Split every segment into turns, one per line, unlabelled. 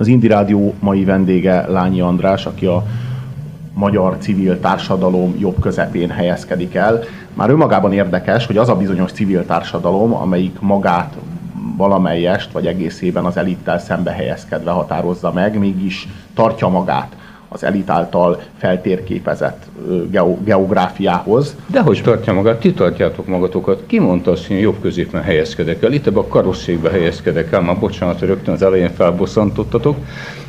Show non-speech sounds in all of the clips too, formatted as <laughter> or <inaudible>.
Az Indi Rádió mai vendége Lányi András, aki a magyar civil társadalom jobb közepén helyezkedik el. Már önmagában érdekes, hogy az a bizonyos civil társadalom, amelyik magát valamelyest vagy egészében az elittel szembe helyezkedve határozza meg, mégis tartja magát az elit által feltérképezett geográfiához.
De hogy tartja magát? Ti tartjátok magatokat. Ki mondta azt, hogy én jobb középen helyezkedek el? Itt ebbe a karosszékbe helyezkedek el, már bocsánat, rögtön az elején felbosszantottatok.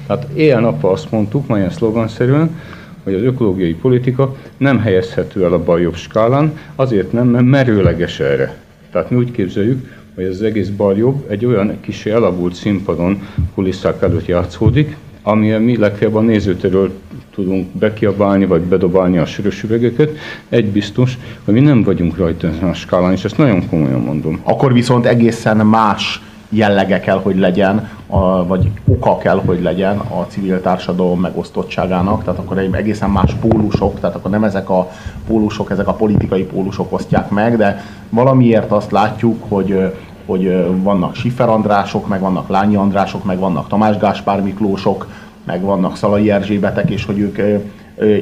Tehát éjjel-nappal azt mondtuk, ma ilyen szloganszerűen, hogy az ökológiai politika nem helyezhető el a bal-jobb skálán, azért nem, mert merőleges erre. Tehát mi úgy képzeljük, hogy az egész bal-jobb egy olyan kis elavult színpadon kulisszák előtt játszódik, amilyen mi legfeljebb a nézőtérről tudunk bekiabálni, vagy bedobálni a sörös üvegeket. Egy biztos, hogy mi nem vagyunk rajta ezen a skálán, és ezt nagyon komolyan mondom.
Akkor viszont egészen más jellege kell, hogy legyen, a, vagy oka kell, hogy legyen a civil társadalom megosztottságának, tehát akkor egészen más pólusok, tehát akkor nem ezek a pólusok, ezek a politikai pólusok osztják meg, de valamiért azt látjuk, hogy hogy vannak Siffer Andrások, meg vannak Lányi Andrások, meg vannak Tamás Gáspár Miklósok, meg vannak Szalai Erzsébetek, és hogy ők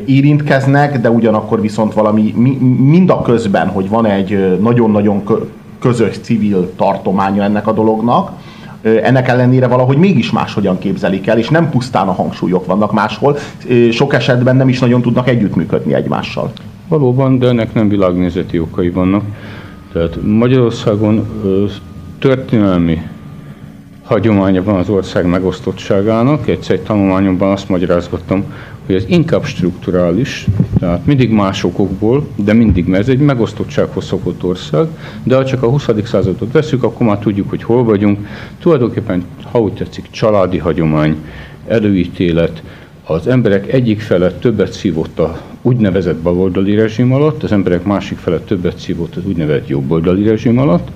érintkeznek, de ugyanakkor viszont valami mind a közben, hogy van egy nagyon-nagyon közös civil tartománya ennek a dolognak, ennek ellenére valahogy mégis máshogyan képzelik el, és nem pusztán a hangsúlyok vannak máshol, sok esetben nem is nagyon tudnak együttműködni egymással.
Valóban, de ennek nem világnézeti okai vannak. Tehát Magyarországon történelmi hagyománya van az ország megosztottságának. Egyszer egy tanulmányomban azt magyarázgattam, hogy ez inkább strukturális, tehát mindig más okokból, de mindig, ez egy megosztottsághoz szokott ország, de ha csak a 20. századot veszük, akkor már tudjuk, hogy hol vagyunk. Tulajdonképpen, ha úgy tetszik, családi hagyomány, előítélet, az emberek egyik fele többet szívott a úgynevezett baloldali rezsim alatt, az emberek másik fele többet szívott az úgynevezett jobboldali rezsim alatt,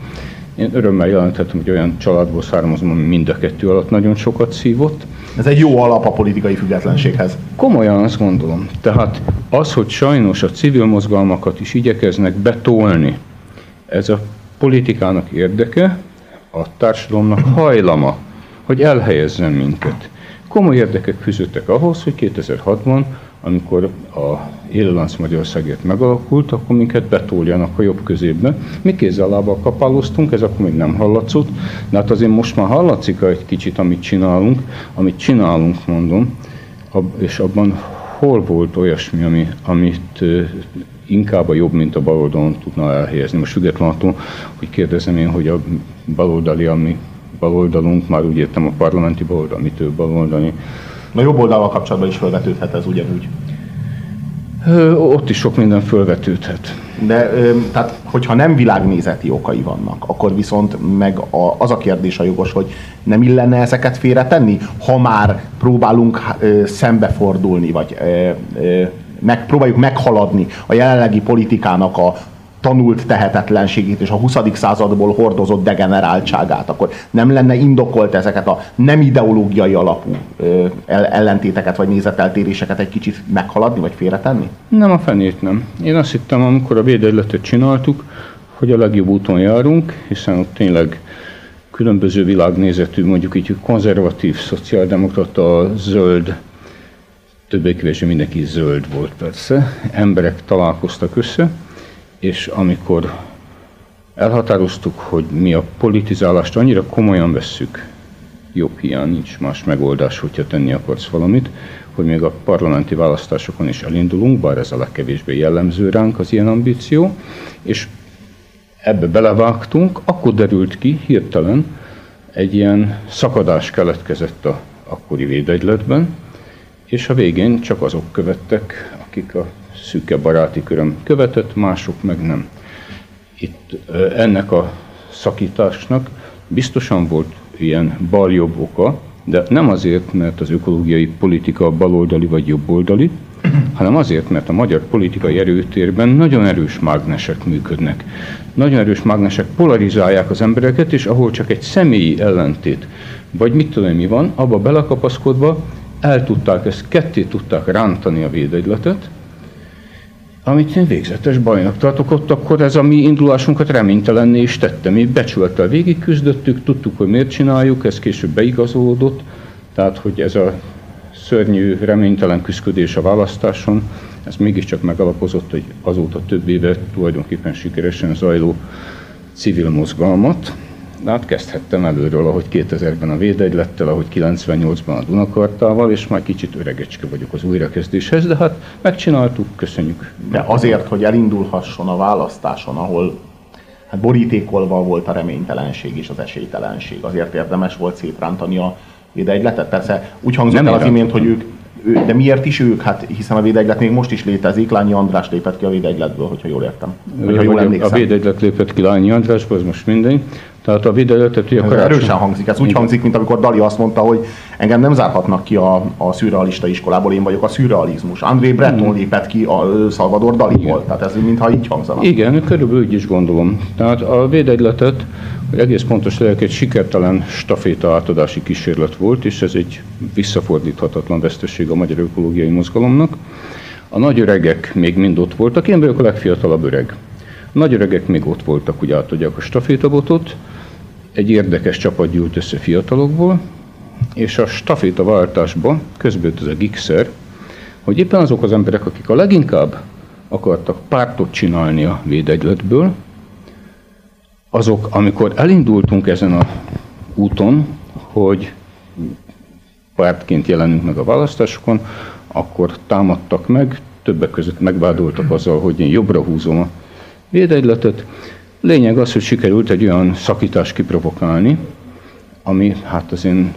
én örömmel jelentettem, hogy olyan családból származom, ami mind a kettő alatt nagyon sokat szívott.
Ez egy jó alap a politikai függetlenséghez.
Komolyan azt gondolom. Tehát az, hogy sajnos a civil mozgalmakat is igyekeznek betolni, ez a politikának érdeke, a társadalomnak hajlama, hogy elhelyezzen minket. Komoly érdekek fűzöttek ahhoz, hogy 2006-ban amikor a élelánc Magyarországért megalakult, akkor minket betoljanak a jobb középbe. Mi kézzel lábbal kapáloztunk, ez akkor még nem hallatszott, de hát azért most már hallatszik egy kicsit, amit csinálunk, amit csinálunk, mondom, és abban hol volt olyasmi, ami, amit inkább a jobb, mint a baloldalon tudna elhelyezni. Most függetlenül attól, hogy kérdezem én, hogy a baloldali, ami baloldalunk, már úgy értem a parlamenti baloldal, mitől baloldali,
a jobb oldalval kapcsolatban is felvetődhet ez ugyanúgy.
Ö, ott is sok minden fölvetődhet.
De ö, tehát, hogyha nem világnézeti okai vannak, akkor viszont meg a, az a kérdés a jogos, hogy nem illene ezeket félretenni, ha már próbálunk ö, szembefordulni, vagy ö, ö, meg, próbáljuk meghaladni a jelenlegi politikának a tanult tehetetlenségét és a 20. századból hordozott degeneráltságát, akkor nem lenne indokolt ezeket a nem ideológiai alapú ellentéteket vagy nézeteltéréseket egy kicsit meghaladni vagy félretenni?
Nem, a fenét nem. Én azt hittem, amikor a védegyletet csináltuk, hogy a legjobb úton járunk, hiszen ott tényleg különböző világnézetű, mondjuk így konzervatív, szociáldemokrata, zöld, többé-kevésbé mindenki zöld volt persze, emberek találkoztak össze, és amikor elhatároztuk, hogy mi a politizálást annyira komolyan vesszük, jobb hiány nincs más megoldás, hogyha tenni akarsz valamit, hogy még a parlamenti választásokon is elindulunk, bár ez a legkevésbé jellemző ránk az ilyen ambíció, és ebbe belevágtunk, akkor derült ki hirtelen, egy ilyen szakadás keletkezett a akkori védegyletben, és a végén csak azok követtek, akik a szűke baráti köröm követett, mások meg nem. Itt ennek a szakításnak biztosan volt ilyen bal-jobb oka, de nem azért, mert az ökológiai politika baloldali vagy jobboldali, <clears throat> hanem azért, mert a magyar politikai erőtérben nagyon erős mágnesek működnek. Nagyon erős mágnesek polarizálják az embereket, és ahol csak egy személyi ellentét, vagy mit tudom mi van, abba belekapaszkodva el tudták ezt, ketté tudták rántani a védegyletet, amit én végzetes bajnak tartok, ott akkor ez a mi indulásunkat reménytelenné is tette. Mi becsülettel végig küzdöttük, tudtuk, hogy miért csináljuk, ez később beigazolódott, Tehát, hogy ez a szörnyű, reménytelen küzdködés a választáson, ez mégiscsak megalapozott, hogy azóta több éve tulajdonképpen sikeresen zajló civil mozgalmat. Hát kezdhettem előről, ahogy 2000-ben a Védegylettel, ahogy 98-ban a Dunakartával, és már kicsit öregecske vagyok az újrakezdéshez, de hát megcsináltuk, köszönjük.
De azért, hogy elindulhasson a választáson, ahol hát borítékolva volt a reménytelenség és az esélytelenség, azért érdemes volt szétrántani a Védegyletet. Persze úgy hangzott Nem el az imént, hogy ők de miért is ők? Hát hiszen a védegylet még most is létezik, Lányi András lépett ki a védegyletből, hogyha jól értem.
Vagy, ha jól emlékszem. A védegylet lépett ki Lányi Andrásból, az most minden. Tehát a videóletet ugye
karácsony... Erősen hangzik, ez úgy Igen. hangzik, mint amikor Dali azt mondta, hogy engem nem zárhatnak ki a, a szürrealista iskolából, én vagyok a szürrealizmus. André Breton mm. lépett ki a Salvador Daliból, tehát ez mintha így hangzana.
Igen, körülbelül úgy is gondolom. Tehát a védegyletet, hogy egész pontos legyek, egy sikertelen staféta átadási kísérlet volt, és ez egy visszafordíthatatlan veszteség a magyar ökológiai mozgalomnak. A nagy öregek még mind ott voltak, én vagyok a legfiatalabb öreg. A nagy öregek még ott voltak, hogy átadják a stafétabotot, egy érdekes csapat gyűlt össze fiatalokból, és a staféta váltásba közbőtt ez a gigszer, hogy éppen azok az emberek, akik a leginkább akartak pártot csinálni a védegyletből, azok, amikor elindultunk ezen a úton, hogy pártként jelenünk meg a választásokon, akkor támadtak meg, többek között megvádoltak azzal, hogy én jobbra húzom a védegyletet, Lényeg az, hogy sikerült egy olyan szakítást kiprovokálni, ami hát az én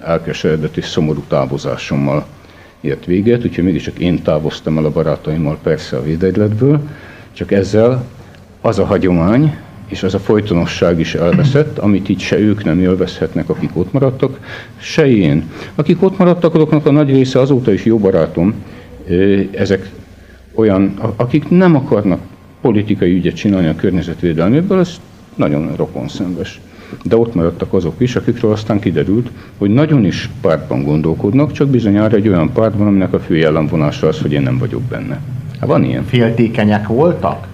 elkeseredett és szomorú távozásommal ért véget, úgyhogy mégiscsak én távoztam el a barátaimmal persze a védegyletből, csak ezzel az a hagyomány és az a folytonosság is elveszett, amit így se ők nem élvezhetnek, akik ott maradtak, se én. Akik ott maradtak, azoknak a nagy része azóta is jó barátom, ezek olyan, akik nem akarnak politikai ügyet csinálni a környezetvédelméből, ez nagyon rokonszenves. De ott maradtak azok is, akikről aztán kiderült, hogy nagyon is pártban gondolkodnak, csak bizonyára egy olyan pártban, aminek a fő jellemvonása az, hogy én nem vagyok benne. Hát van ilyen.
Féltékenyek voltak?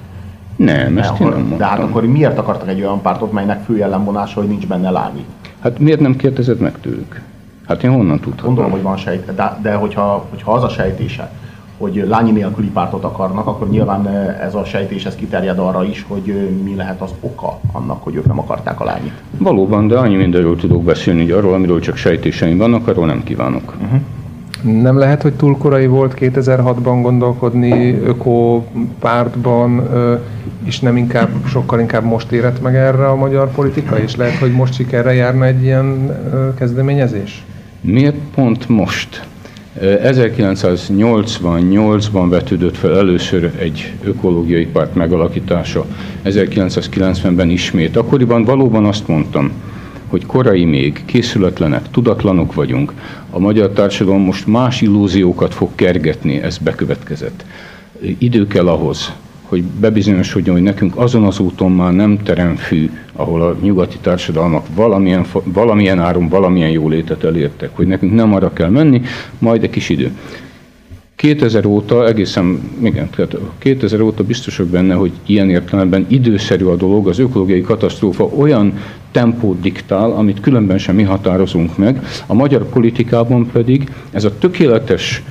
Nem, ezt én nem mondtam.
De hát akkor miért akartak egy olyan pártot, melynek fő jellemvonása, hogy nincs benne lány?
Hát miért nem kérdezed meg tőlük? Hát én honnan tudhatom?
Gondolom, hogy van sejt, de, de hogyha, hogyha az a sejtése, hogy lányi nélküli pártot akarnak, akkor nyilván ez a sejtés ez kiterjed arra is, hogy mi lehet az oka annak, hogy ők nem akarták a lányit.
Valóban, de annyi mindenről tudok beszélni, hogy arról, amiről csak sejtéseim vannak, arról nem kívánok. Uh-huh.
Nem lehet, hogy túl korai volt 2006-ban gondolkodni öko pártban, és nem inkább, sokkal inkább most érett meg erre a magyar politika, és lehet, hogy most sikerre járna egy ilyen kezdeményezés?
Miért pont most? 1988-ban vetődött fel először egy ökológiai párt megalakítása, 1990-ben ismét. Akkoriban valóban azt mondtam, hogy korai még, készületlenek, tudatlanok vagyunk. A magyar társadalom most más illúziókat fog kergetni, ez bekövetkezett. Idő kell ahhoz, hogy bebizonyosodjon, hogy nekünk azon az úton már nem teremfű, ahol a nyugati társadalmak valamilyen, valamilyen áron valamilyen jólétet elértek, hogy nekünk nem arra kell menni, majd egy kis idő. 2000 óta egészen, igen, tehát 2000 óta biztosak benne, hogy ilyen értelemben időszerű a dolog, az ökológiai katasztrófa olyan tempót diktál, amit különben sem mi határozunk meg. A magyar politikában pedig ez a tökéletes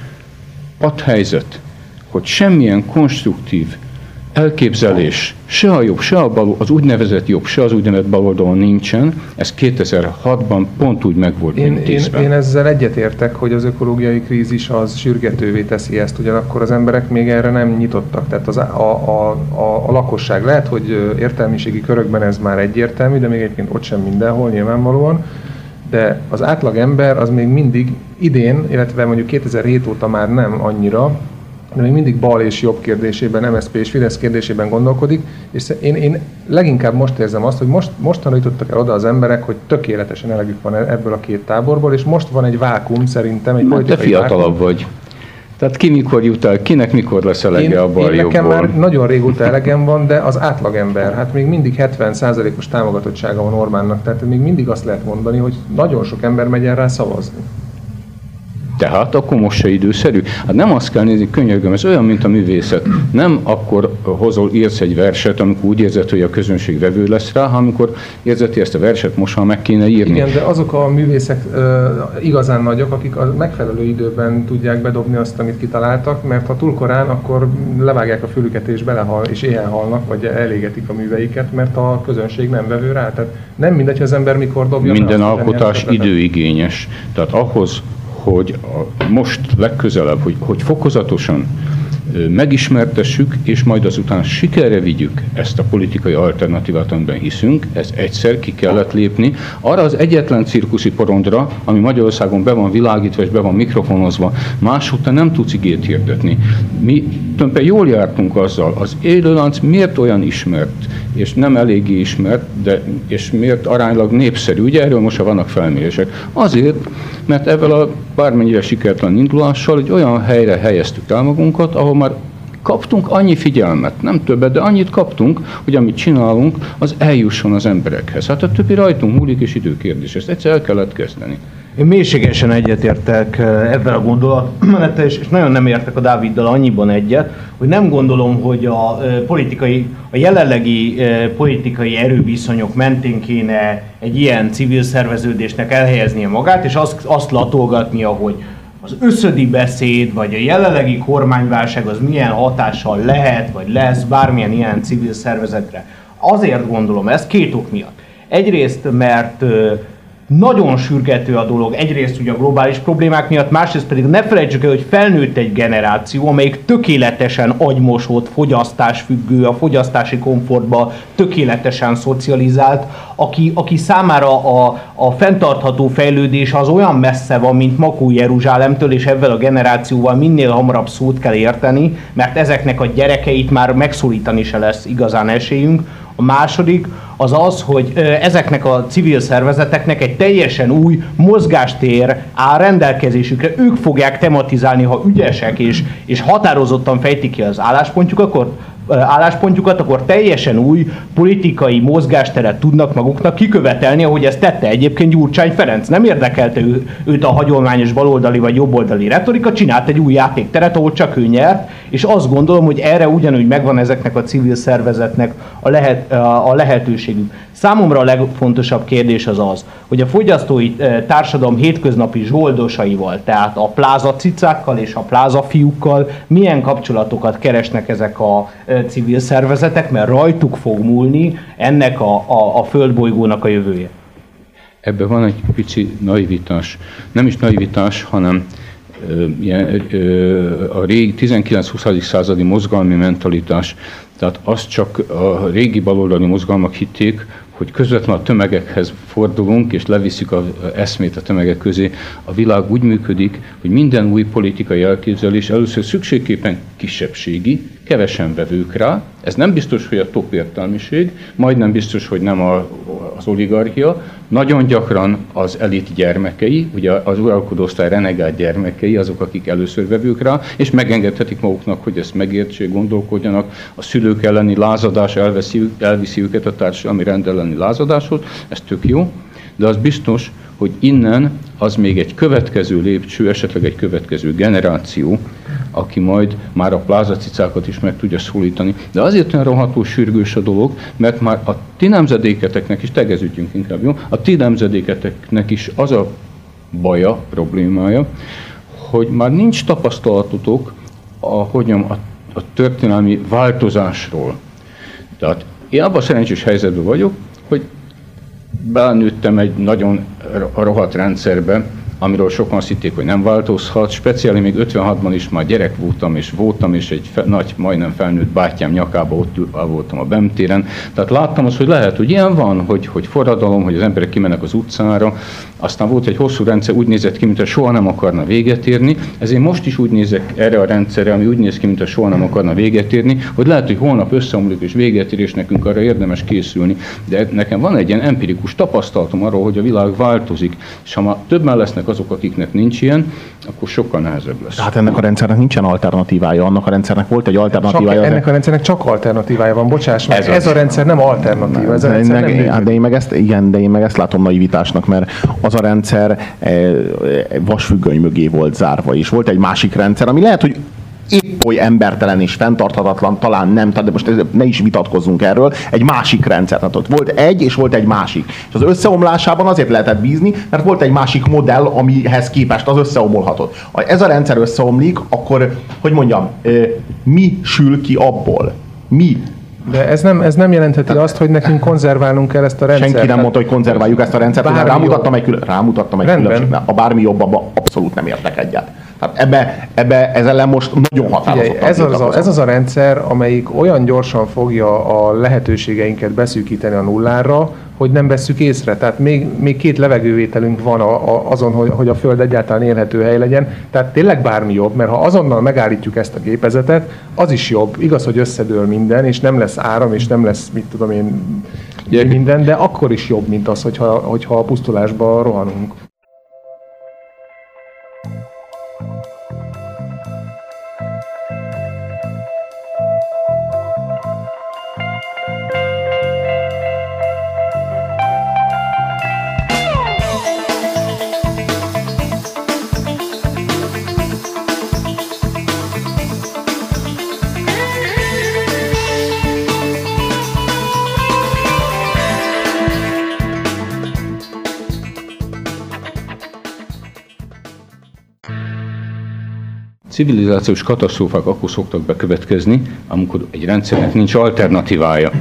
padhelyzet, hogy semmilyen konstruktív elképzelés se a jobb, se a bal, az úgynevezett jobb, se az úgynevezett baloldalon nincsen. Ez 2006-ban pont úgy meg volt
én, én, én ezzel egyetértek, hogy az ökológiai krízis az sürgetővé teszi ezt, ugyanakkor az emberek még erre nem nyitottak. Tehát az, a, a, a, a lakosság lehet, hogy értelmiségi körökben ez már egyértelmű, de még egyébként ott sem mindenhol nyilvánvalóan de az átlag ember az még mindig idén, illetve mondjuk 2007 óta már nem annyira, de még mindig bal és jobb kérdésében, MSZP és Fidesz kérdésében gondolkodik, és én, én leginkább most érzem azt, hogy most, most tanítottak el oda az emberek, hogy tökéletesen elegük van e- ebből a két táborból, és most van egy vákum szerintem, egy
politikai Te fiatalabb vákum. vagy. Tehát ki mikor jut el, kinek mikor lesz elege én, a bal én
Nekem már nagyon régóta elegem van, de az átlagember, hát még mindig 70%-os támogatottsága van Orbánnak, tehát még mindig azt lehet mondani, hogy nagyon sok ember megy el rá szavazni.
Tehát akkor most se időszerű. Hát nem azt kell nézni, könyörgöm, ez olyan, mint a művészet. Nem akkor hozol, írsz egy verset, amikor úgy érzed, hogy a közönség vevő lesz rá, hanem amikor érzed, ezt a verset most már meg kéne írni.
Igen, de azok a művészek uh, igazán nagyok, akik a megfelelő időben tudják bedobni azt, amit kitaláltak, mert ha túl korán, akkor levágják a fülüket és belehal, és éhen halnak, vagy elégetik a műveiket, mert a közönség nem vevő rá. Tehát nem mindegy, hogy az ember mikor dobja.
Minden alkotás időigényes. Tehát ahhoz, hogy a, most legközelebb, hogy, hogy fokozatosan megismertessük, és majd azután sikerre vigyük ezt a politikai alternatívát, amiben hiszünk, ez egyszer ki kellett lépni, arra az egyetlen cirkuszi porondra, ami Magyarországon be van világítva és be van mikrofonozva, másúttal nem tudsz igét hirdetni. Mi tulajdonképpen jól jártunk azzal, az élőlánc miért olyan ismert, és nem eléggé ismert, de, és miért aránylag népszerű, ugye erről most vannak felmérések. Azért, mert ezzel a bármennyire sikertelen indulással egy olyan helyre helyeztük el magunkat, ahol már kaptunk annyi figyelmet, nem többet, de annyit kaptunk, hogy amit csinálunk, az eljusson az emberekhez. Hát a többi rajtunk múlik és időkérdés. Ezt egyszer el kellett kezdeni.
Én mélységesen egyetértek ebben a gondolatmenettel, és nagyon nem értek a Dáviddal annyiban egyet, hogy nem gondolom, hogy a politikai, a jelenlegi politikai erőviszonyok mentén kéne egy ilyen civil szerveződésnek elhelyeznie magát, és azt, azt latolgatnia, hogy az összödi beszéd, vagy a jelenlegi kormányválság az milyen hatással lehet, vagy lesz bármilyen ilyen civil szervezetre. Azért gondolom ezt két ok miatt. Egyrészt, mert nagyon sürgető a dolog, egyrészt ugye a globális problémák miatt, másrészt pedig ne felejtsük el, hogy felnőtt egy generáció, amelyik tökéletesen agymosott, fogyasztásfüggő, a fogyasztási komfortba tökéletesen szocializált, aki, aki számára a, a fenntartható fejlődés az olyan messze van, mint Makó Jeruzsálemtől, és ebben a generációval minél hamarabb szót kell érteni, mert ezeknek a gyerekeit már megszólítani se lesz igazán esélyünk, második az az, hogy ezeknek a civil szervezeteknek egy teljesen új mozgástér áll rendelkezésükre. Ők fogják tematizálni, ha ügyesek és, és határozottan fejtik ki az álláspontjukat, akkor álláspontjukat, akkor teljesen új politikai mozgásteret tudnak maguknak kikövetelni, ahogy ezt tette egyébként Gyurcsány Ferenc. Nem érdekelte ő, őt a hagyományos baloldali vagy jobboldali retorika, csinált egy új játékteret, ahol csak ő nyert, és azt gondolom, hogy erre ugyanúgy megvan ezeknek a civil szervezetnek a, lehet, a lehetőségük. Számomra a legfontosabb kérdés az az, hogy a fogyasztói társadalom hétköznapi zsoldosaival, tehát a pláza cicákkal és a pláza fiúkkal milyen kapcsolatokat keresnek ezek a civil szervezetek, mert rajtuk fog múlni ennek a, a, a földbolygónak a jövője.
Ebben van egy pici naivitás. Nem is naivitás, hanem a régi 19-20. századi mozgalmi mentalitás, tehát azt csak a régi baloldali mozgalmak hitték, hogy közvetlenül a tömegekhez fordulunk, és levisszük az eszmét a tömegek közé. A világ úgy működik, hogy minden új politikai elképzelés először szükségképpen kisebbségi, kevesen vevők rá. Ez nem biztos, hogy a top értelmiség, majdnem biztos, hogy nem a, az oligarchia, nagyon gyakran az elit gyermekei, ugye az uralkodó osztály renegát gyermekei, azok, akik először vevők rá, és megengedhetik maguknak, hogy ezt megértsék, gondolkodjanak. A szülők elleni lázadás elveszi, elviszi őket a társadalmi rend elleni lázadáshoz, ez tök jó, de az biztos, hogy innen az még egy következő lépcső, esetleg egy következő generáció, aki majd már a plázacicákat is meg tudja szólítani. De azért olyan rohadtul sürgős a dolog, mert már a ti nemzedéketeknek is, tegeződjünk inkább, jó? A ti nemzedéketeknek is az a baja, problémája, hogy már nincs tapasztalatotok a, hogyan, a, a történelmi változásról. Tehát én abban szerencsés helyzetben vagyok, hogy belnőttem egy nagyon rohadt rendszerbe, amiről sokan azt hogy nem változhat. Speciális még 56-ban is már gyerek voltam, és voltam, és egy fe, nagy, majdnem felnőtt bátyám nyakába ott voltam a Bemtéren. Tehát láttam azt, hogy lehet, hogy ilyen van, hogy, hogy forradalom, hogy az emberek kimennek az utcára. Aztán volt egy hosszú rendszer, úgy nézett ki, mintha soha nem akarna véget érni. Ezért most is úgy nézek erre a rendszerre, ami úgy néz ki, mintha soha nem akarna véget érni, hogy lehet, hogy holnap összeomlik és véget ér, és nekünk arra érdemes készülni. De nekem van egy ilyen empirikus tapasztalatom arról, hogy a világ változik, és ha már többen lesznek azok, akiknek nincs ilyen, akkor sokkal nehezebb lesz.
Hát ennek a rendszernek nincsen alternatívája, annak a rendszernek volt egy alternatívája.
Csak, ennek a rendszernek csak alternatívája van, bocsáss meg, ez, ez a rendszer nem alternatíva, ez a rendszer
meg,
nem
hát de én meg ezt, igen, de én meg ezt látom naivitásnak, mert az a rendszer e, vasfüggöny mögé volt zárva, és volt egy másik rendszer, ami lehet, hogy épp oly embertelen és fenntarthatatlan, talán nem, de most ne is vitatkozzunk erről, egy másik rendszer. Tehát ott volt egy, és volt egy másik. És az összeomlásában azért lehetett bízni, mert volt egy másik modell, amihez képest az összeomolhatott. Ha ez a rendszer összeomlik, akkor, hogy mondjam, mi sül ki abból? Mi?
De ez nem, ez nem jelentheti azt, hogy nekünk konzerválnunk kell ezt a rendszert.
Senki nem mondta, hogy konzerváljuk ezt a rendszert, rámutattam egy, külön, rámutattam egy különbséget. A bármi jobb, abban abszolút nem értek egyet. Tehát ebbe, ebbe ez ellen most nagyon határozottan
ez az, a, ez az a rendszer, amelyik olyan gyorsan fogja a lehetőségeinket beszűkíteni a nullára, hogy nem vesszük észre. Tehát még, még két levegővételünk van a, a, azon, hogy, hogy a Föld egyáltalán élhető hely legyen. Tehát tényleg bármi jobb, mert ha azonnal megállítjuk ezt a gépezetet, az is jobb. Igaz, hogy összedől minden, és nem lesz áram, és nem lesz, mit tudom én, minden, de akkor is jobb, mint az, hogyha, hogyha a pusztulásba rohanunk.
Civilizációs katasztrófák akkor szoktak bekövetkezni, amikor egy rendszernek nincs alternatívája.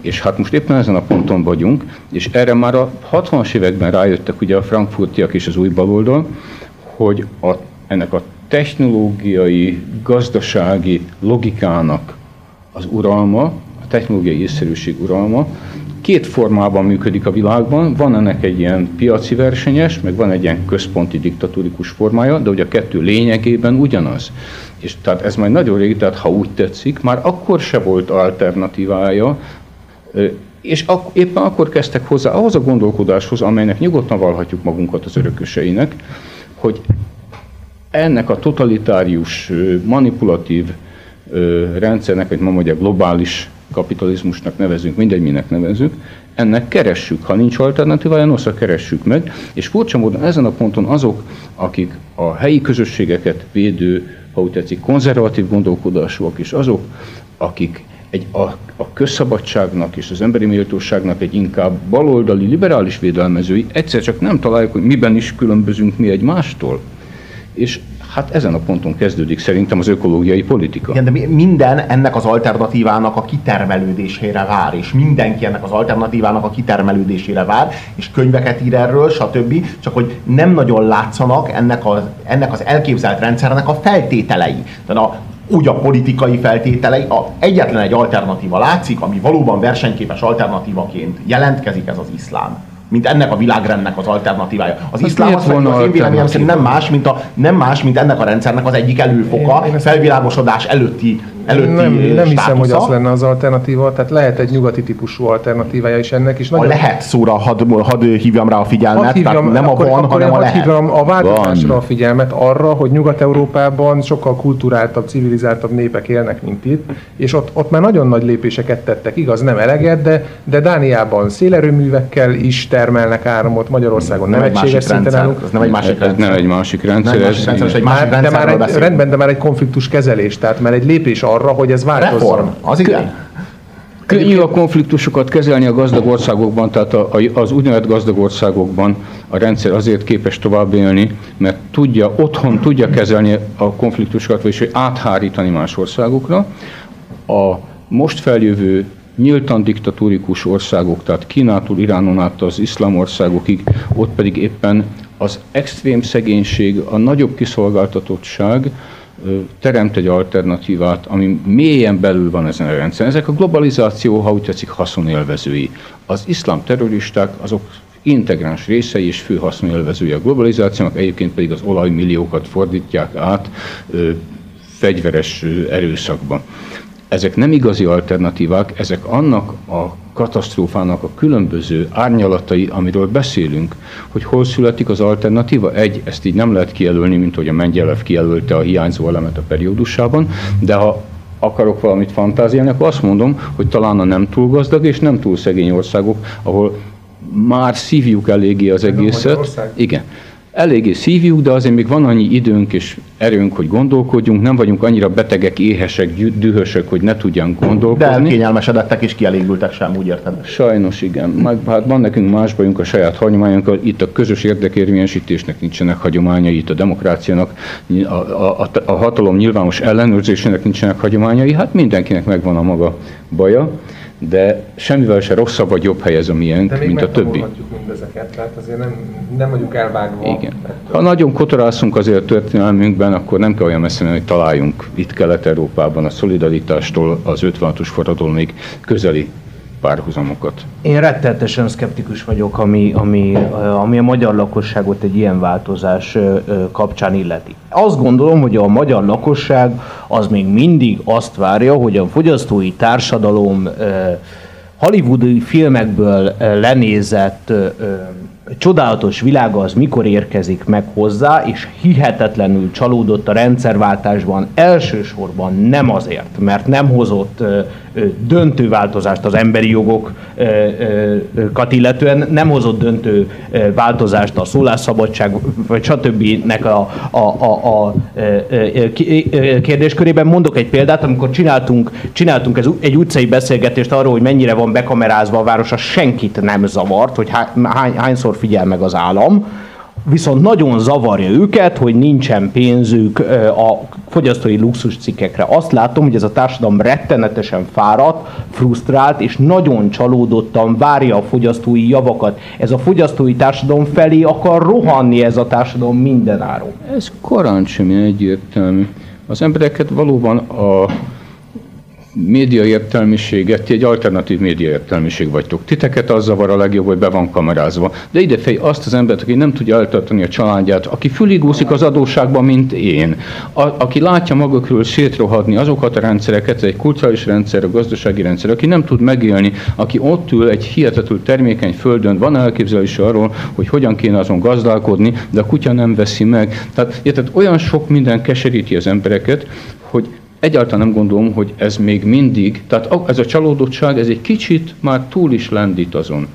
És hát most éppen ezen a ponton vagyunk, és erre már a 60-as években rájöttek ugye a frankfurtiak és az új baloldal, hogy a, ennek a technológiai, gazdasági logikának az uralma, a technológiai észszerűség uralma két formában működik a világban. Van ennek egy ilyen piaci versenyes, meg van egy ilyen központi diktatórikus formája, de ugye a kettő lényegében ugyanaz. És tehát ez majd nagyon régi, tehát ha úgy tetszik, már akkor se volt alternatívája, és ak- éppen akkor kezdtek hozzá ahhoz a gondolkodáshoz, amelynek nyugodtan valhatjuk magunkat az örököseinek, hogy ennek a totalitárius, manipulatív rendszernek, vagy ma mondja globális kapitalizmusnak nevezünk, mindegy, minek nevezünk, ennek keressük. Ha nincs alternatívája, nosza keressük meg, és furcsa módon ezen a ponton azok, akik a helyi közösségeket védő, ha úgy tetszik, konzervatív gondolkodásúak, és azok, akik egy, a, a közszabadságnak és az emberi méltóságnak egy inkább baloldali, liberális védelmezői egyszer csak nem találjuk, hogy miben is különbözünk mi egymástól. És Hát ezen a ponton kezdődik szerintem az ökológiai politika.
Igen, de minden ennek az alternatívának a kitermelődésére vár, és mindenki ennek az alternatívának a kitermelődésére vár, és könyveket ír erről, stb. Csak hogy nem nagyon látszanak ennek az, ennek az elképzelt rendszernek a feltételei. Tehát a, úgy a politikai feltételei, a, egyetlen egy alternatíva látszik, ami valóban versenyképes alternatívaként jelentkezik, ez az iszlám mint ennek a világrendnek az alternatívája. Az hát iszlám az, az én véleményem szerint nem más, mint a, nem más, mint ennek a rendszernek az egyik előfoka, felvilágosodás előtti előtti
nem, nem hiszem, hogy az lenne az alternatíva, tehát lehet egy nyugati típusú alternatívája is ennek is.
Nagyon... A lehet szóra hadd had hívjam rá a figyelmet, hívjam, tehát nem akkor, a van, hanem a lehet.
Hívjam a változásra a figyelmet arra, hogy Nyugat-Európában sokkal kulturáltabb, civilizáltabb népek élnek, mint itt, és ott, ott már nagyon nagy lépéseket tettek, igaz, nem eleget, de, de Dániában szélerőművekkel is termelnek áramot, Magyarországon nem, nem egységes szinten állunk.
Ez nem egy másik rendszer. Nem egy másik rendszer. Nem egy másik rendszer, ez, egy
másik de már egy, rendben, de már egy konfliktus kezelés, tehát már egy lépés arra, hogy ez változzon. Reform,
az igen.
Könnyű a konfliktusokat kezelni a gazdag országokban, tehát az úgynevezett gazdag országokban a rendszer azért képes tovább élni, mert tudja, otthon tudja kezelni a konfliktusokat, vagyis hogy áthárítani más országokra. A most feljövő nyíltan diktatórikus országok, tehát Kínától, Iránon át az iszlám országokig, ott pedig éppen az extrém szegénység, a nagyobb kiszolgáltatottság, teremt egy alternatívát, ami mélyen belül van ezen a rendszeren. Ezek a globalizáció, ha úgy tetszik, haszonélvezői. Az iszlám terroristák azok integráns részei és fő haszonélvezői a globalizációnak, egyébként pedig az olajmilliókat fordítják át ö, fegyveres ö, erőszakba. Ezek nem igazi alternatívák, ezek annak a katasztrófának a különböző árnyalatai, amiről beszélünk, hogy hol születik az alternatíva. Egy, ezt így nem lehet kijelölni, mint hogy a Mengyelev kijelölte a hiányzó elemet a periódusában, de ha akarok valamit fantáziálni, akkor azt mondom, hogy talán a nem túl gazdag és nem túl szegény országok, ahol már szívjuk eléggé az egészet. Igen eléggé szívjuk, de azért még van annyi időnk és erőnk, hogy gondolkodjunk, nem vagyunk annyira betegek, éhesek, dühösök, hogy ne tudjunk gondolkodni.
De elkényelmesedettek és kielégültek sem, úgy érted?
Sajnos igen. Meg, hát van nekünk más bajunk a saját hagyományunkkal, itt a közös érdekérvényesítésnek nincsenek hagyományai, itt a demokráciának, a, a, a, a hatalom nyilvános ellenőrzésének nincsenek hagyományai, hát mindenkinek megvan a maga baja de semmivel se rosszabb vagy jobb hely ez a miénk, mint a többi.
Mindezeket, tehát azért nem, nem vagyunk elvágva.
Igen. Ha nagyon kotorászunk azért a történelmünkben, akkor nem kell olyan messze hogy találjunk itt Kelet-Európában a szolidaritástól az 56-os forradalomig közeli párhuzamokat.
Én rettenetesen szkeptikus vagyok, ami, ami, ami a magyar lakosságot egy ilyen változás kapcsán illeti. Azt gondolom, hogy a magyar lakosság az még mindig azt várja, hogy a fogyasztói társadalom hollywoodi filmekből lenézett csodálatos világa az mikor érkezik meg hozzá, és hihetetlenül csalódott a rendszerváltásban elsősorban nem azért, mert nem hozott döntő változást az emberi jogokat illetően, nem hozott döntő változást a szólásszabadság, vagy stb. nek a, a, a, a kérdéskörében. Mondok egy példát, amikor csináltunk, csináltunk egy utcai beszélgetést arról, hogy mennyire van bekamerázva a város, senkit nem zavart, hogy hány, hányszor figyel meg az állam, viszont nagyon zavarja őket, hogy nincsen pénzük a fogyasztói luxuscikkekre. Azt látom, hogy ez a társadalom rettenetesen fáradt, frusztrált, és nagyon csalódottan várja a fogyasztói javakat. Ez a fogyasztói társadalom felé akar rohanni ez a társadalom mindenáron.
Ez korán sem egyértelmű. Az embereket valóban a média értelmiséget, ti egy alternatív média értelmiség vagytok. Titeket az zavar a legjobb, hogy be van kamerázva. De ide fej azt az embert, aki nem tudja eltartani a családját, aki füligúszik az adósságban, mint én, a, aki látja maga körül szétrohadni azokat a rendszereket, egy kulturális rendszer, a gazdasági rendszer, aki nem tud megélni, aki ott ül egy hihetetül termékeny földön, van elképzelés arról, hogy hogyan kéne azon gazdálkodni, de a kutya nem veszi meg. Tehát, érted, olyan sok minden keseríti az embereket, hogy egyáltalán nem gondolom, hogy ez még mindig, tehát ez a csalódottság, ez egy kicsit már túl is lendít azon,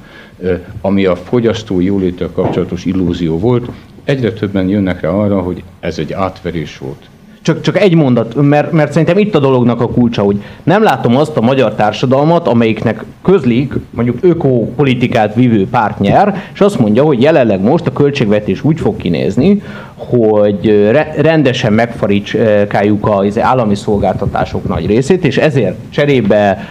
ami a fogyasztói jóléttel kapcsolatos illúzió volt. Egyre többen jönnek rá arra, hogy ez egy átverés volt.
Csak, csak egy mondat, mert, mert szerintem itt a dolognak a kulcsa, hogy nem látom azt a magyar társadalmat, amelyiknek közlik, mondjuk ökopolitikát vívő párt nyer, és azt mondja, hogy jelenleg most a költségvetés úgy fog kinézni, hogy rendesen megfarítskáljuk az állami szolgáltatások nagy részét, és ezért cserébe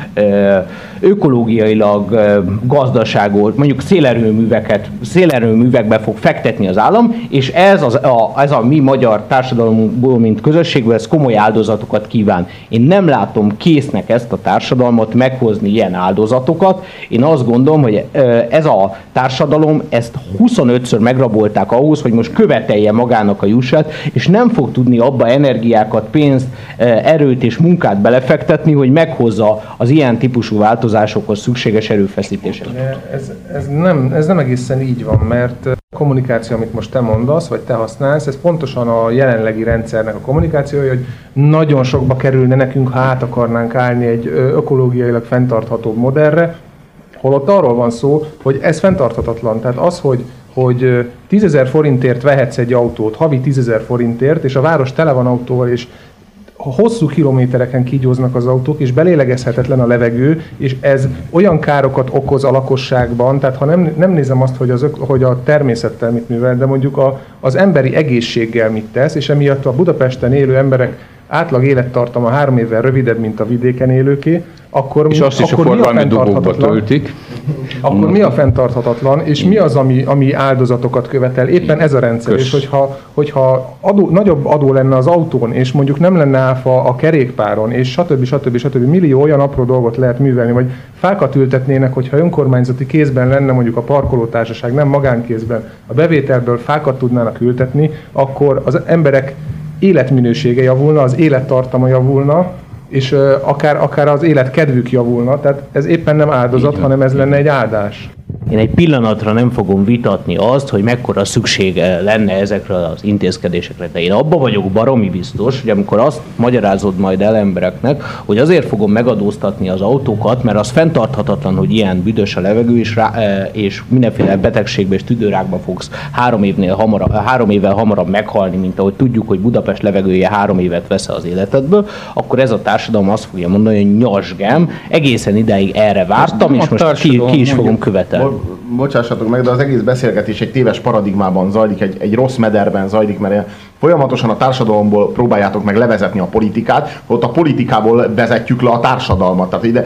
ökológiailag gazdaságot, mondjuk szélerőműveket, szélerőművekbe fog fektetni az állam, és ez, az, a, ez a mi magyar társadalomból, mint közösségből, ez komoly áldozatokat kíván. Én nem látom késznek ezt a társadalmat meghozni ilyen áldozatokat. Én azt gondolom, hogy ez a társadalom, ezt 25-ször megrabolták ahhoz, hogy most követelje magának a jussát, és nem fog tudni abba energiákat, pénzt, erőt és munkát belefektetni, hogy meghozza az ilyen típusú változásokat változásokhoz szükséges erőfeszítéseket.
Ez, ez, nem, ez nem egészen így van, mert a kommunikáció, amit most te mondasz, vagy te használsz, ez pontosan a jelenlegi rendszernek a kommunikációja, hogy nagyon sokba kerülne nekünk, ha át akarnánk állni egy ökológiailag fenntartható modellre, holott arról van szó, hogy ez fenntarthatatlan. Tehát az, hogy hogy 10 forintért vehetsz egy autót, havi 10 forintért, és a város tele van autóval, és hosszú kilométereken kígyóznak az autók, és belélegezhetetlen a levegő, és ez olyan károkat okoz a lakosságban, tehát ha nem, nem nézem azt, hogy, az, hogy a természettel mit művel, de mondjuk a, az emberi egészséggel mit tesz, és emiatt a Budapesten élő emberek átlag élettartama három évvel rövidebb, mint a vidéken élőké, akkor,
és azt is
akkor
a forgalmi dugókba töltik.
Akkor mi a fenntarthatatlan, és mi az, ami, ami áldozatokat követel? Éppen ez a rendszer. Kösz. És hogyha, hogyha adó, nagyobb adó lenne az autón, és mondjuk nem lenne áfa a kerékpáron, és stb. stb. stb. millió olyan apró dolgot lehet művelni, vagy fákat ültetnének, hogyha önkormányzati kézben lenne mondjuk a parkolótársaság, nem magánkézben, a bevételből fákat tudnának ültetni, akkor az emberek életminősége javulna, az élettartama javulna, és akár, akár az élet kedvük javulna, tehát ez éppen nem áldozat, hanem ez lenne egy áldás.
Én egy pillanatra nem fogom vitatni azt, hogy mekkora szükség lenne ezekre az intézkedésekre. De én abba vagyok baromi biztos, hogy amikor azt magyarázod majd el embereknek, hogy azért fogom megadóztatni az autókat, mert az fenntarthatatlan, hogy ilyen büdös a levegő, és, rá, és mindenféle betegségbe és tüdőrákba fogsz három, évnél hamarabb, három évvel hamarabb meghalni, mint ahogy tudjuk, hogy Budapest levegője három évet vesz az életedből, akkor ez a társadalom azt fogja mondani, hogy nyasgem, egészen ideig erre vártam, és most ki, ki is fogom követelni
bocsássatok meg, de az egész beszélgetés egy téves paradigmában zajlik, egy, egy rossz mederben zajlik, mert folyamatosan a társadalomból próbáljátok meg levezetni a politikát, ott a politikából vezetjük le a társadalmat. Tehát ide,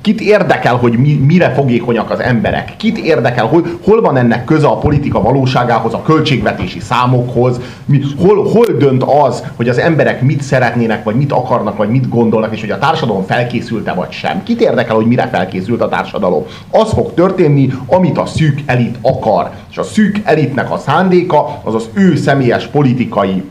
kit érdekel, hogy mi, mire fogékonyak az emberek? Kit érdekel, hol, hol van ennek köze a politika valóságához, a költségvetési számokhoz? Mi, hol, hol dönt az, hogy az emberek mit szeretnének, vagy mit akarnak, vagy mit gondolnak, és hogy a társadalom felkészülte, vagy sem? Kit érdekel, hogy mire felkészült a társadalom? Az fog történni, amit a szűk elit akar. És a szűk elitnek a szándéka az az ő személyes politikai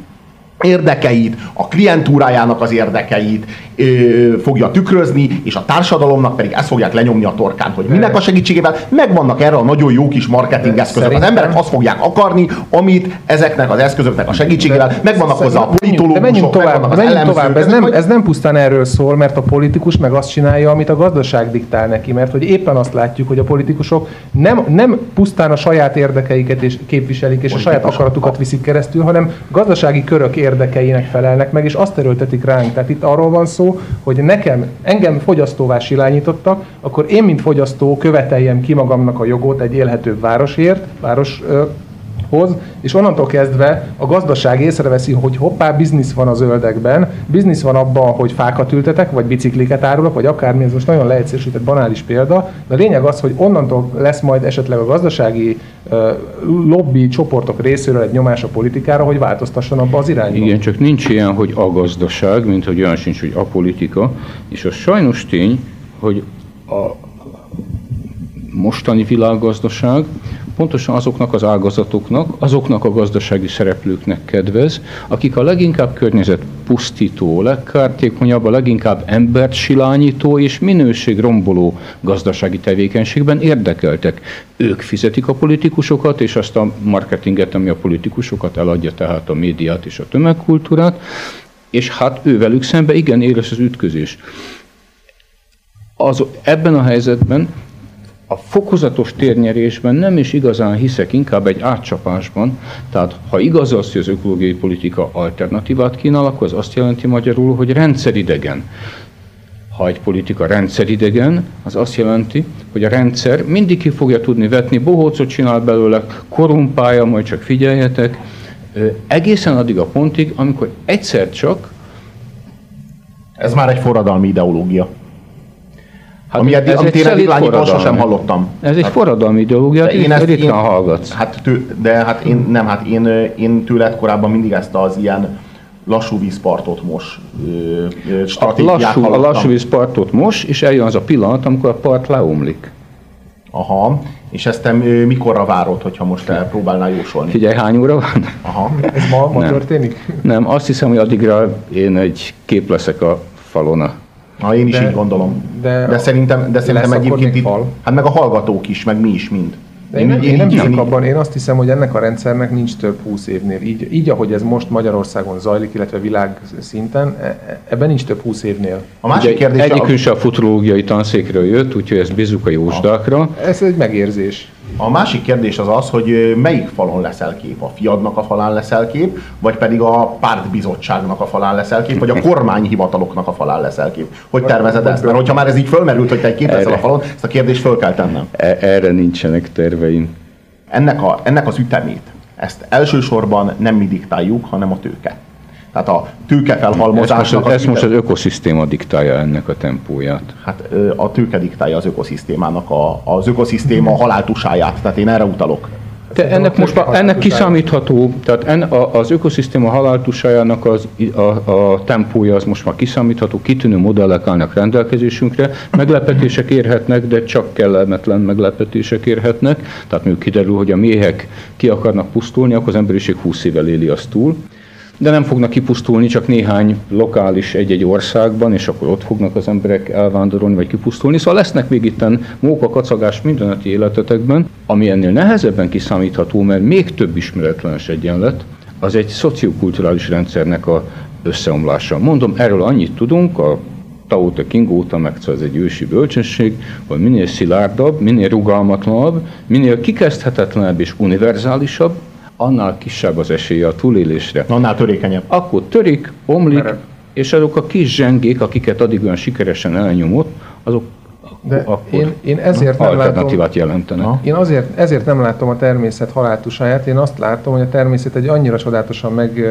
érdekeit, a klientúrájának az érdekeit ö, fogja tükrözni, és a társadalomnak pedig ezt fogják lenyomni a torkán, hogy minek a segítségével megvannak erre a nagyon jó kis marketing eszközök. Az emberek azt fogják akarni, amit ezeknek az eszközöknek a segítségével megvannak hozzá a politológusok,
menjünk tovább, menjünk tovább. Ez, nem, ez nem pusztán erről szól, mert a politikus meg azt csinálja, amit a gazdaság diktál neki, mert hogy éppen azt látjuk, hogy a politikusok nem, nem pusztán a saját érdekeiket és képviselik, és a saját akaratukat viszik keresztül, hanem gazdasági körök érdekeinek felelnek meg, és azt erőltetik ránk. Tehát itt arról van szó, hogy nekem, engem fogyasztóvá silányítottak, akkor én, mint fogyasztó követeljem ki magamnak a jogot egy élhetőbb városért, város hoz, és onnantól kezdve a gazdaság észreveszi, hogy hoppá, biznisz van a zöldekben, biznisz van abban, hogy fákat ültetek, vagy bicikliket árulok, vagy akármi, ez most nagyon leegyszerűsített banális példa, de a lényeg az, hogy onnantól lesz majd esetleg a gazdasági uh, lobby csoportok részéről egy nyomás a politikára, hogy változtasson abba az irányba.
Igen, csak nincs ilyen, hogy a gazdaság, mint hogy olyan sincs, hogy a politika, és a sajnos tény, hogy a mostani világgazdaság pontosan azoknak az ágazatoknak, azoknak a gazdasági szereplőknek kedvez, akik a leginkább környezet pusztító, legkártékonyabb, a leginkább embert silányító és minőségromboló gazdasági tevékenységben érdekeltek. Ők fizetik a politikusokat, és azt a marketinget, ami a politikusokat eladja, tehát a médiát és a tömegkultúrát, és hát ővelük szembe igen éles az ütközés. Az, ebben a helyzetben a fokozatos térnyerésben nem is igazán hiszek, inkább egy átcsapásban. Tehát ha igaz az, hogy az ökológiai politika alternatívát kínál, akkor az azt jelenti magyarul, hogy rendszeridegen. Ha egy politika rendszeridegen, az azt jelenti, hogy a rendszer mindig ki fogja tudni vetni, bohócot csinál belőle, korumpálja, majd csak figyeljetek, egészen addig a pontig, amikor egyszer csak
ez már egy forradalmi ideológia. Hát ami eddig, ez amit én eddig lányítól sosem hallottam.
Ez egy hát, forradalmi ideológia, de én ezt ritkán én, hallgatsz.
Hát tő, de hát én nem, hát én, én tőled korábban mindig ezt az ilyen lassú vízpartot mos stratégiát
lassú, A lassú vízpartot mos, és eljön az a pillanat, amikor a part leomlik.
Aha, és ezt te mikorra várod, hogyha most próbálnál jósolni?
Figyelj, hány óra van?
Aha. Ez ma, ma történik?
Nem, azt hiszem, hogy addigra én egy kép leszek a falon a
Na, én is de, így gondolom. De, de szerintem, de szerintem egyébként itt, fal? hát meg a hallgatók is, meg mi is mind.
De én, én, én, én nem hiszem abban, én azt hiszem, hogy ennek a rendszernek nincs több húsz évnél. Így, így ahogy ez most Magyarországon zajlik, illetve világ szinten, e, e, ebben nincs több húsz évnél.
A másik Ugye, kérdés... Egyikünk a... a futurológiai tanszékről jött, úgyhogy ez bizzuk a jósdákra.
Ez egy megérzés.
A másik kérdés az az, hogy melyik falon leszel kép? A fiadnak a falán leszel kép, vagy pedig a pártbizottságnak a falán leszel kép, vagy a kormányhivataloknak a falán leszel kép? Hogy tervezed ezt? Mert hogyha már ez így fölmerült, hogy te egy kép leszel a falon, ezt a kérdést föl kell tennem.
E- erre nincsenek terveim.
Ennek, a, ennek az ütemét, ezt elsősorban nem mi diktáljuk, hanem a tőke. Tehát a tőkefelhalmozásnak...
Ez, most, ez most az ökoszisztéma diktálja ennek a tempóját.
Hát a tőke diktálja az ökoszisztémának a, az ökoszisztéma haláltusáját, tehát én erre utalok.
De ennek most már, ennek kiszámítható, tehát en, a, az ökoszisztéma haláltusájának az, a, a tempója az most már kiszámítható, kitűnő modellek állnak rendelkezésünkre, meglepetések érhetnek, de csak kellemetlen meglepetések érhetnek, tehát még kiderül, hogy a méhek ki akarnak pusztulni, akkor az emberiség 20 évvel éli azt túl. De nem fognak kipusztulni csak néhány lokális egy-egy országban, és akkor ott fognak az emberek elvándorolni vagy kipusztulni. Szóval lesznek még itten móka, kacagás mindeneti életetekben, ami ennél nehezebben kiszámítható, mert még több ismeretlenes egyenlet, az egy szociokulturális rendszernek a összeomlása. Mondom, erről annyit tudunk, a Tao Te King óta, meg ez egy ősi bölcsesség, hogy minél szilárdabb, minél rugalmatlanabb, minél kikezdhetetlenebb és univerzálisabb, annál kisebb az esélye a túlélésre.
Annál törékenyebb.
Akkor törik, omlik,
Mered.
és azok a kis zsengék, akiket addig olyan sikeresen elnyomott, azok
De
akkor
én, én ezért nem látom,
alternatívát jelentenek.
Na.
Én azért, ezért nem látom a természet haláltusáját, én azt látom, hogy a természet egy annyira csodálatosan meg,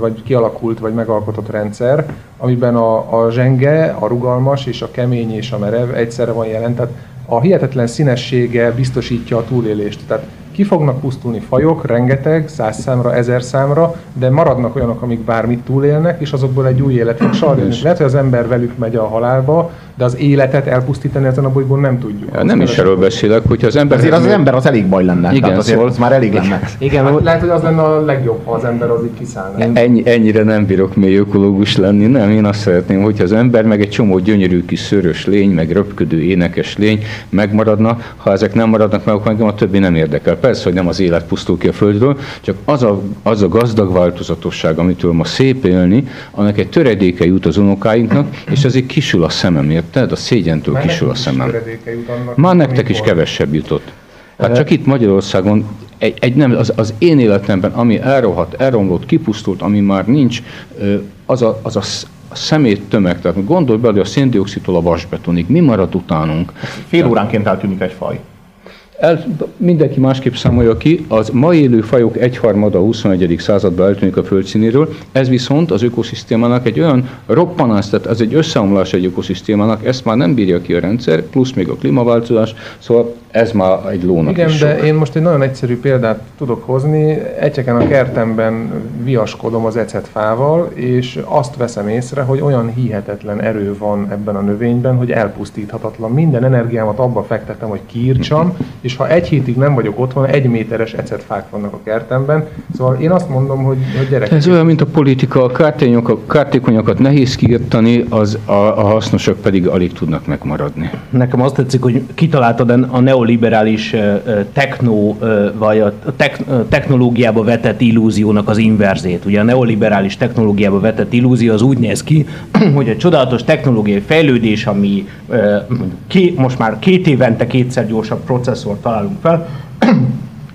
vagy kialakult, vagy megalkotott rendszer, amiben a, a zsenge, a rugalmas és a kemény és a merev egyszerre van jelen. Tehát a hihetetlen színessége biztosítja a túlélést. Tehát ki fognak pusztulni fajok, rengeteg, száz számra, ezer számra, de maradnak olyanok, amik bármit túlélnek, és azokból egy új élet fog sarjani. Lehet, hogy az ember velük megy a halálba, de az életet elpusztítani ezen a bolygón nem tudjuk.
Ja, nem is erről beszélek, hogyha az ember...
Azért az, az ember az elég baj lenne.
Igen,
Tehát azért
szóval-
az már elég lenne.
Igen, hát lehet, hogy az lenne a legjobb, ha az ember az így kiszállna.
Ennyi, ennyire nem bírok mély ökológus lenni, nem, én azt szeretném, hogyha az ember meg egy csomó gyönyörű kis szörös lény, meg röpködő énekes lény megmaradna, ha ezek nem maradnak meg, akkor engem a többi nem érdekel. Persze, hogy nem az élet pusztul ki a földről, csak az a, az a gazdag változatosság, amitől ma szép élni, annak egy töredéke jut az unokáinknak, és azért kisül a szemem, érted? A szégyentől
Már
kisül a szemem.
töredéke jut annak,
Már nektek is kevesebb jutott. Hát csak itt Magyarországon egy, egy nem, az, az én életemben, ami elrohadt, elromlott, kipusztult, ami már nincs, az a, az a sz- a szemét tömeg. Tehát gondolj bele, hogy a széndiokszidtól a vasbetonig. Mi marad utánunk?
Fél óránként eltűnik egy faj.
El, mindenki másképp számolja ki, az ma élő fajok egyharmada a 21. században eltűnik a földszínéről, ez viszont az ökoszisztémának egy olyan roppanás, tehát ez egy összeomlás egy ökoszisztémának, ezt már nem bírja ki a rendszer, plusz még a klímaváltozás, szóval ez már egy lónak
Igen,
is
de
sok.
én most egy nagyon egyszerű példát tudok hozni. Egyeken a kertemben viaskodom az ecetfával, és azt veszem észre, hogy olyan hihetetlen erő van ebben a növényben, hogy elpusztíthatatlan. Minden energiámat abba fektetem, hogy kiírtsam, <laughs> és ha egy hétig nem vagyok otthon, egy méteres ecetfák vannak a kertemben. Szóval én azt mondom, hogy, hogy gyerekek,
Ez olyan, mint a politika, a kártékonyokat, kártékonyokat nehéz kiirtani, az a, a hasznosak pedig alig tudnak megmaradni.
Nekem azt tetszik, hogy kitaláltad a neoliberális techno, vagy a technológiába vetett illúziónak az inverzét. Ugye a neoliberális technológiába vetett illúzió az úgy néz ki, <clears throat> hogy egy csodálatos technológiai fejlődés, ami mondjuk ké, most már két évente kétszer gyorsabb processzort találunk fel, <clears throat>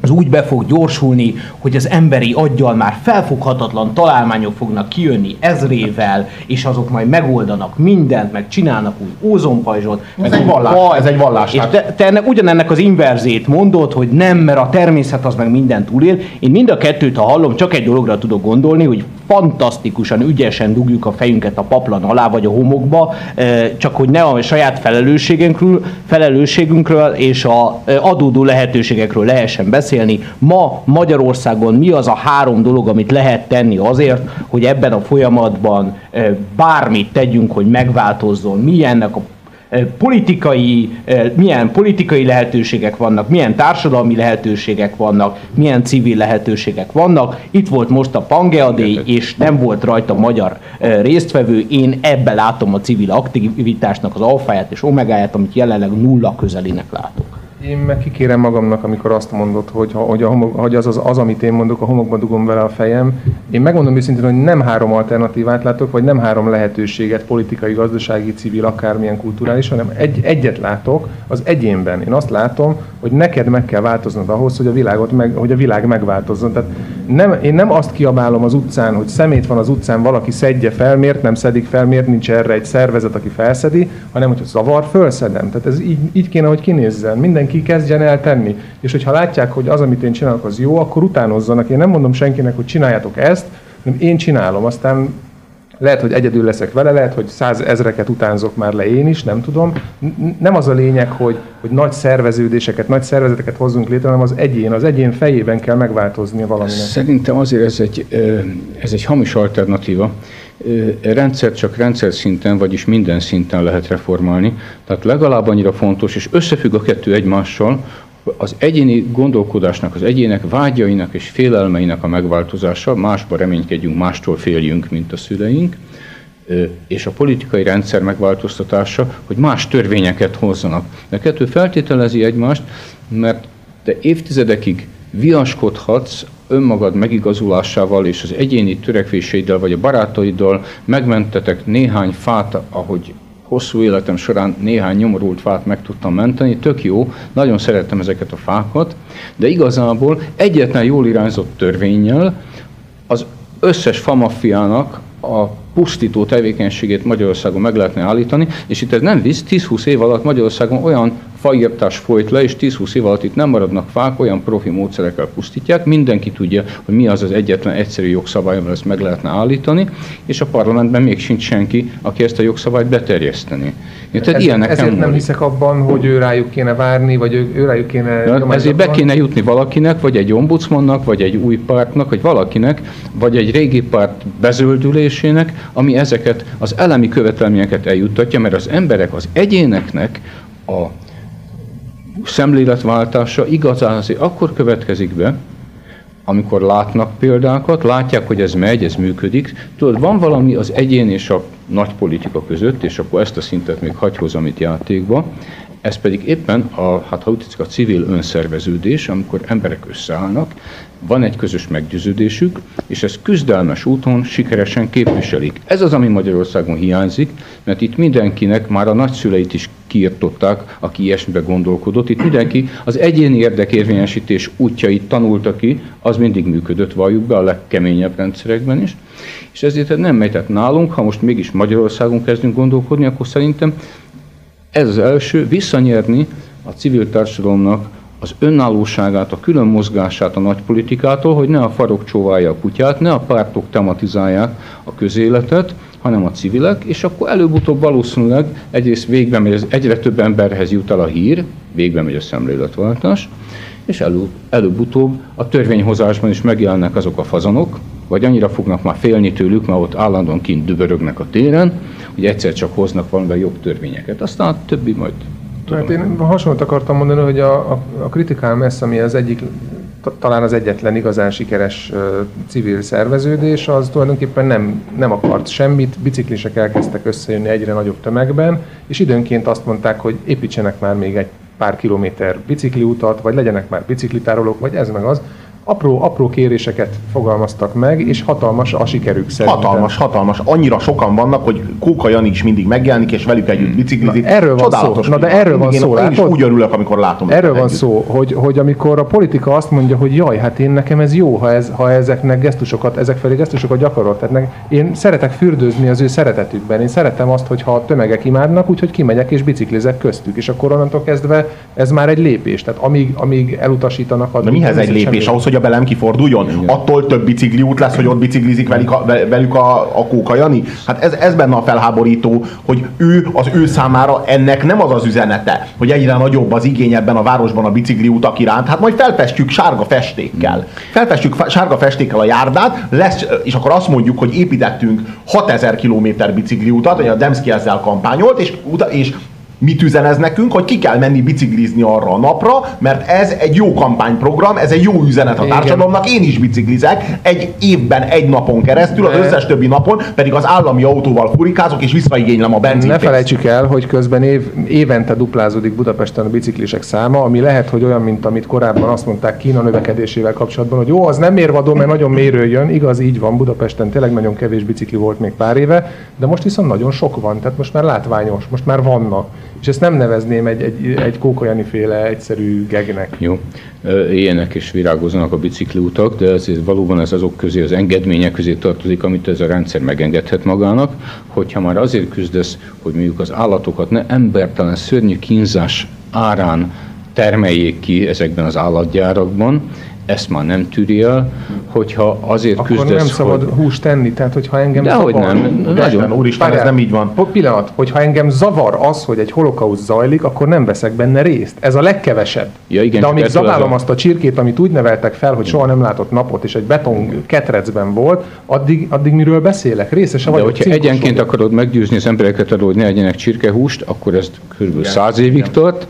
az úgy be fog gyorsulni, hogy az emberi aggyal már felfoghatatlan találmányok fognak kijönni ezrével, és azok majd megoldanak mindent, meg csinálnak új ózonpajzsot. meg
egy vallás,
baj.
ez egy vallás,
És
hát.
te, te ennek, ugyanennek az inverzét mondod, hogy nem, mert a természet az meg mindent túlél. Én mind a kettőt, ha hallom, csak egy dologra tudok gondolni, hogy fantasztikusan, ügyesen dugjuk a fejünket a paplan alá, vagy a homokba, eh, csak hogy ne a saját felelősségünkről, felelősségünkről és a eh, adódó lehetőségekről lehessen beszélni. Ma Magyarországon mi az a három dolog, amit lehet tenni azért, hogy ebben a folyamatban eh, bármit tegyünk, hogy megváltozzon, mi ennek a politikai, eh, milyen politikai lehetőségek vannak, milyen társadalmi lehetőségek vannak, milyen civil lehetőségek vannak. Itt volt most a Pangea Day, és nem volt rajta magyar eh, résztvevő. Én ebbe látom a civil aktivitásnak az alfáját és omegáját, amit jelenleg nulla közelének látok.
Én meg kikérem magamnak, amikor azt mondod, hogy, hogy, a homok, hogy az, az, az, amit én mondok, a homokba dugom vele a fejem. Én megmondom őszintén, hogy nem három alternatívát látok, vagy nem három lehetőséget, politikai, gazdasági, civil, akármilyen kulturális, hanem egy, egyet látok az egyénben. Én azt látom, hogy neked meg kell változnod ahhoz, hogy a, világot meg, hogy a világ megváltozzon. Tehát nem, én nem azt kiabálom az utcán, hogy szemét van az utcán, valaki szedje fel, miért nem szedik fel, miért nincs erre egy szervezet, aki felszedi, hanem hogyha zavar, fölszedem. Tehát ez így, így kéne, hogy kinézzen. Mindenki kezdjen el tenni. És hogyha látják, hogy az, amit én csinálok, az jó, akkor utánozzanak. Én nem mondom senkinek, hogy csináljátok ezt, hanem én csinálom. Aztán lehet, hogy egyedül leszek vele, lehet, hogy százezreket utánzok már le én is, nem tudom. Nem az a lényeg, hogy, hogy nagy szerveződéseket, nagy szervezeteket hozzunk létre, hanem az egyén, az egyén fejében kell megváltozni valaminek.
Szerintem azért ez egy, ez egy hamis alternatíva. Rendszer csak rendszer szinten, vagyis minden szinten lehet reformálni. Tehát legalább annyira fontos, és összefügg a kettő egymással, az egyéni gondolkodásnak, az egyének vágyainak és félelmeinek a megváltozása, másba reménykedjünk, mástól féljünk, mint a szüleink, és a politikai rendszer megváltoztatása, hogy más törvényeket hozzanak. De kettő feltételezi egymást, mert te évtizedekig viaskodhatsz önmagad megigazulásával és az egyéni törekvéseiddel vagy a barátaiddal megmentetek néhány fát, ahogy hosszú életem során néhány nyomorult fát meg tudtam menteni, tök jó, nagyon szerettem ezeket a fákat, de igazából egyetlen jól irányzott törvényel az összes famaffiának a pusztító tevékenységét Magyarországon meg lehetne állítani, és itt ez nem visz, 10-20 év alatt Magyarországon olyan faírtás folyt le, és 10-20 év alatt itt nem maradnak fák, olyan profi módszerekkel pusztítják, mindenki tudja, hogy mi az az egyetlen egyszerű jogszabály, amivel ezt meg lehetne állítani, és a parlamentben még sincs senki, aki ezt a jogszabályt beterjeszteni.
Ja, tehát Ez, ezért nem, nem hiszek abban, hogy ő rájuk kéne várni, vagy ő, ő rájuk kéne...
Ja, ezért be kéne jutni valakinek, vagy egy ombudsmannak, vagy egy új pártnak, vagy valakinek, vagy egy régi párt bezöldülésének, ami ezeket az elemi követelményeket eljuttatja, mert az emberek, az egyéneknek a szemléletváltása igazán akkor következik be, amikor látnak példákat, látják, hogy ez megy, ez működik. Tudod, van valami az egyén és a nagy politika között, és akkor ezt a szintet még hagy hozzam itt játékba, ez pedig éppen a, hát ha úgy tetszik, a civil önszerveződés, amikor emberek összeállnak, van egy közös meggyőződésük, és ezt küzdelmes úton sikeresen képviselik. Ez az, ami Magyarországon hiányzik, mert itt mindenkinek már a nagyszüleit is kiirtották, aki ilyesmibe gondolkodott. Itt mindenki az egyéni érdekérvényesítés útjait tanulta ki, az mindig működött, valljuk be a legkeményebb rendszerekben is. És ezért nem megy, tehát nálunk, ha most mégis Magyarországon kezdünk gondolkodni, akkor szerintem ez az első, visszanyerni a civil társadalomnak az önállóságát, a külön mozgását a nagypolitikától, hogy ne a farok csóválja a kutyát, ne a pártok tematizálják a közéletet, hanem a civilek, és akkor előbb-utóbb valószínűleg egyrészt végbe megy, egyre több emberhez jut el a hír, végbe megy a szemléletváltás, és elő, előbb-utóbb a törvényhozásban is megjelennek azok a fazonok, vagy annyira fognak már félni tőlük, mert ott állandóan kint dübörögnek a téren, hogy egyszer csak hoznak valamivel jobb törvényeket. Aztán a többi majd
Mert én hasonlót akartam mondani, hogy a, a, a kritikám ez, ami az egyik, talán az egyetlen igazán sikeres uh, civil szerveződés, az tulajdonképpen nem, nem akart semmit, biciklisek elkezdtek összejönni egyre nagyobb tömegben, és időnként azt mondták, hogy építsenek már még egy pár kilométer bicikliutat, vagy legyenek már biciklitárolók, vagy ez meg az apró, apró kéréseket fogalmaztak meg, és hatalmas a sikerük
szerintem. Hatalmas, hatalmas. Annyira sokan vannak, hogy Kóka Jani is mindig megjelenik, és velük együtt biciklizik.
Na, erről van szó. Na, de erről van szó.
Én, is úgy örülök, amikor látom.
Erről van együtt. szó, hogy, hogy amikor a politika azt mondja, hogy jaj, hát én nekem ez jó, ha, ez, ha ezeknek gesztusokat, ezek felé gesztusokat gyakorol. Tehát nek, én szeretek fürdőzni az ő szeretetükben. Én szeretem azt, hogyha a tömegek imádnak, úgyhogy kimegyek és biciklizek köztük. És akkor onnantól kezdve ez már egy lépés. Tehát amíg, amíg elutasítanak,
addig. De mihez egy lépés? Semmi... Ahhoz, hogy a belem kiforduljon? Igen. Attól több bicikli út lesz, hogy ott biciklizik velük a, velük a, a Kóka Jani? Hát ez, ez benne a felháborító, hogy ő az ő számára ennek nem az az üzenete, hogy egyre nagyobb az igény ebben a városban a bicikli utak iránt, hát majd felfestjük sárga festékkel. Felfestjük sárga festékkel a járdát, lesz, és akkor azt mondjuk, hogy építettünk 6000 km bicikli utat, a Demszki ezzel kampányolt, és, és mit üzen ez nekünk, hogy ki kell menni biciklizni arra a napra, mert ez egy jó kampányprogram, ez egy jó üzenet a társadalomnak, én is biciklizek egy évben egy napon keresztül, az összes többi napon pedig az állami autóval furikázok és visszaigénylem a benzint.
Ne felejtsük el, hogy közben év, évente duplázódik Budapesten a biciklisek száma, ami lehet, hogy olyan, mint amit korábban azt mondták Kína növekedésével kapcsolatban, hogy jó, az nem mérvadó, mert nagyon mérő jön. Igaz, így van, Budapesten tényleg nagyon kevés bicikli volt még pár éve, de most viszont nagyon sok van, tehát most már látványos, most már vannak. És ezt nem nevezném egy, egy, egy kókolyani féle egyszerű gegnek.
Jó, ilyenek is virágoznak a bicikliutak, de ez valóban ez azok közé, az engedmények közé tartozik, amit ez a rendszer megengedhet magának, hogyha már azért küzdesz, hogy mondjuk az állatokat ne embertelen szörnyű kínzás árán termeljék ki ezekben az állatgyárakban, ezt már nem tűri el, hogyha azért
Akkor
küzdesz,
nem szabad hogy... húst tenni, tehát hogyha engem
De zavar... nem,
nagyon, úristen, ez nem így van.
Pillanat, hogyha engem zavar az, hogy egy holokauszt zajlik, akkor nem veszek benne részt. Ez a legkevesebb.
Ja, igen,
De amíg zabálom a... azt a csirkét, amit úgy neveltek fel, hogy soha nem látott napot, és egy beton ketrecben volt, addig, addig miről beszélek? Részese
vagy. De hogyha egyenként vagyok. akarod meggyőzni az embereket arról, hogy ne egyenek csirkehúst, akkor ez kb. száz évig tart